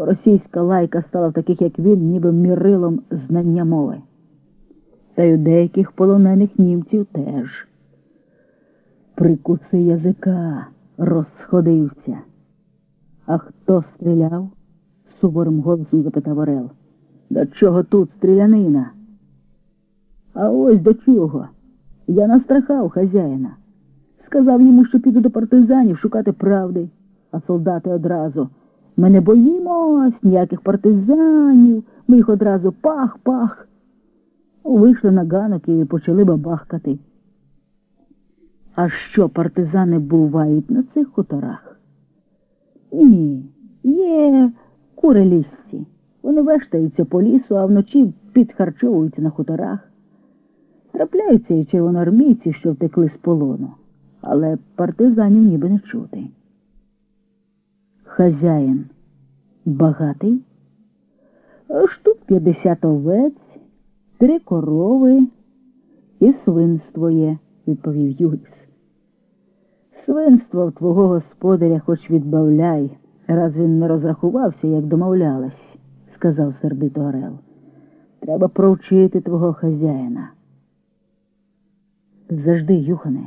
бо російська лайка стала в таких, як він, ніби мірилом знання мови. Та й у деяких полонених німців теж. Прикуси язика, розходився. А хто стріляв? суворим голосом запитав Орел. До чого тут стрілянина? А ось до чого. Я настрахав хазяїна. Сказав йому, що піду до партизанів шукати правди, а солдати одразу. Ми не боїмось ніяких партизанів, ми їх одразу пах-пах. Вийшли на ганок і почали бабахкати. А що партизани бувають на цих хуторах? Ні, є курелісці. Вони вештаються по лісу, а вночі підхарчовуються на хуторах. Трапляються і червоноармійці, що втекли з полону, але партизанів ніби не чути. Хазяїн багатий, штук 50 овець, три корови і свинство є, відповів Юріс. Свинство в твого господаря хоч відбавляй, раз він не розрахувався, як домовлялась, сказав сердито Орел. Треба провчити твого хазяїна. Завжди, Юхане,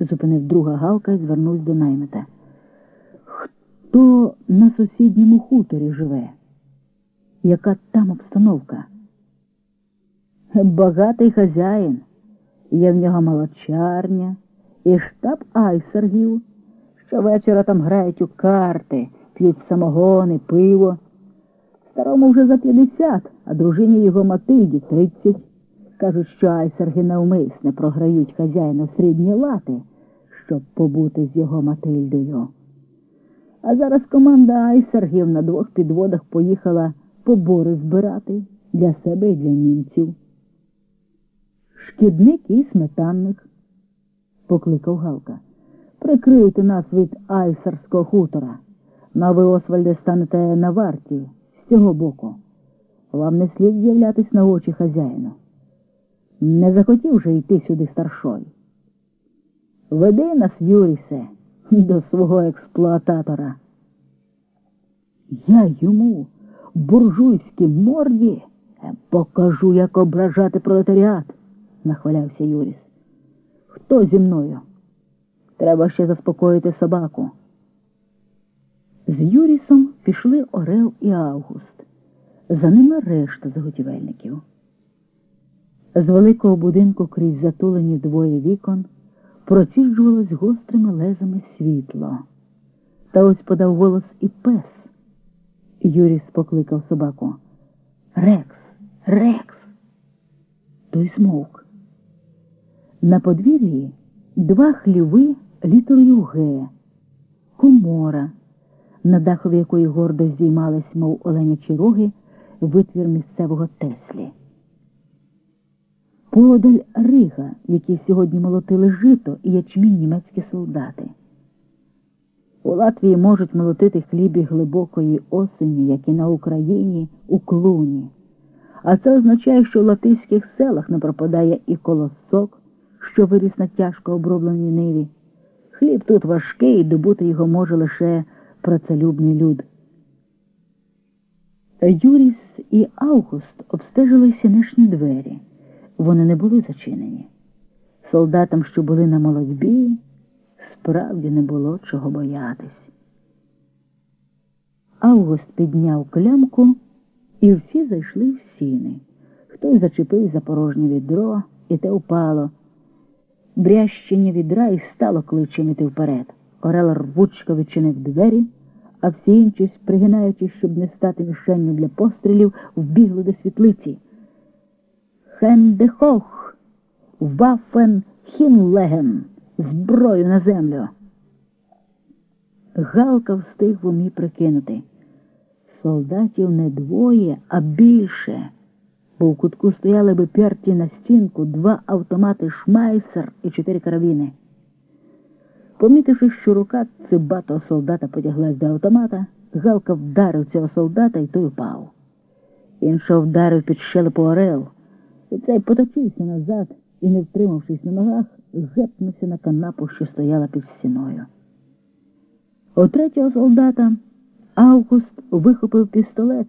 зупинив друга Галка і звернувся до наймита. Хто на сусідньому хуторі живе? Яка там обстановка? Багатий хазяїн. Є в нього молочарня і штаб айсергів. Щовечора там грають у карти, п'ють самогони, пиво. Старому вже за 50, а дружині його Матильді 30. Кажуть, що айсерги навмисне програють хазяїна срібні лати, щоб побути з його Матильдою. А зараз команда айсергів на двох підводах поїхала побори збирати для себе і для німців. Шкідник і сметанник, покликав Галка. Прикрийте нас від айсерського хутора. На ви, Освальде, станете на варті з цього боку. Вам не слід з'являтись на очі хазяїну. Не захотів же йти сюди старшой. Веди нас, Юрісе, до свого експлуататора. Я йому, буржуйській морді, покажу, як ображати пролетаріат, нахвалявся Юріс. Хто зі мною? Треба ще заспокоїти собаку. З Юрісом пішли Орел і Август. За ними решта заготівельників. З великого будинку крізь затулені двоє вікон проціжджувалось гострими лезами світло. Та ось подав голос і пес. Юріс покликав собаку. Рекс, Рекс. Той змовк. На подвір'ї два хліви літерою Г, комора, на дахові якої гордо здіймались, мов оленячі роги, витвір місцевого Теслі. Подаль Рига, які сьогодні молотили жито і ячмінь німецькі солдати. У Латвії можуть молотити хлібі глибокої осені, як і на Україні у клуні. А це означає, що в латиських селах не пропадає і колосок, що виріс на тяжко обробленій ниві. Хліб тут важкий, і добути його може лише працелюбний люд. Юріс і Август обстежили сінешні двері. Вони не були зачинені. Солдатам, що були на молодьбі, справді не було чого боятись. Август підняв клямку, і всі зайшли в сіни. Хтось зачепив за порожнє відро, і те впало. Брящення відра і стало кличем іти вперед. Орел рвучко відчинив двері, а всі інші, пригинаючись, щоб не стати мішенню для пострілів, вбігли до світлиці. Хендехох, Вафен Хінлеген, зброю на землю. Галка встиг в умі прикинути. Солдатів не двоє, а більше, бо в кутку стояли би перті на стінку два автомати Шмайсер і чотири карабіни. Помітивши, що рука цибатого солдата потяглась до автомата, Галка вдарив цього солдата і той упав. Іншого вдарив під щелепу орел. Цей поточився назад і, не втримавшись на ногах, гепнувся на канапу, що стояла під стіною. У третього солдата Август вихопив пістолет